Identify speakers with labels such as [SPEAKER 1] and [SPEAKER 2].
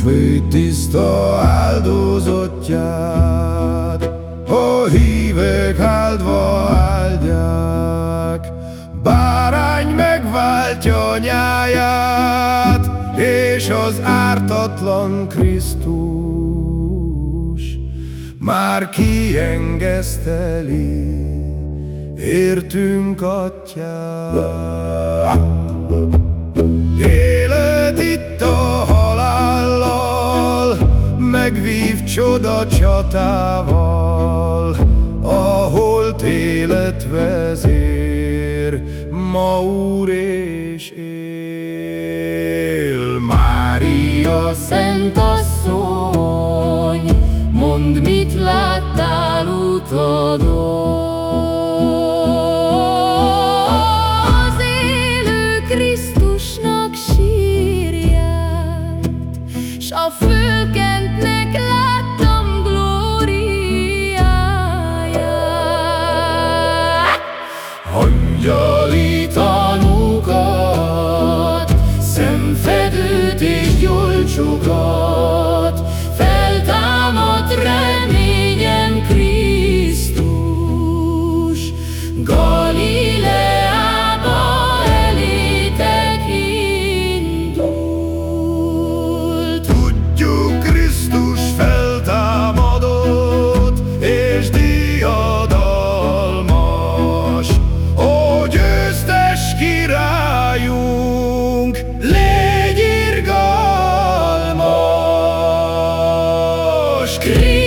[SPEAKER 1] fő tiszta áldozottját, a hívek áldva áldják. Bárány megváltja nyáját, és az ártatlan Krisztus már kiengeszteli, értünk atyát. megvív Micsoda csatával, ahol élet vezér, ma úr és él. Mária
[SPEAKER 2] Szent Asszony, mondd, mit láttál utadon. Krisztusnak sírját, a fő Hangyali scream.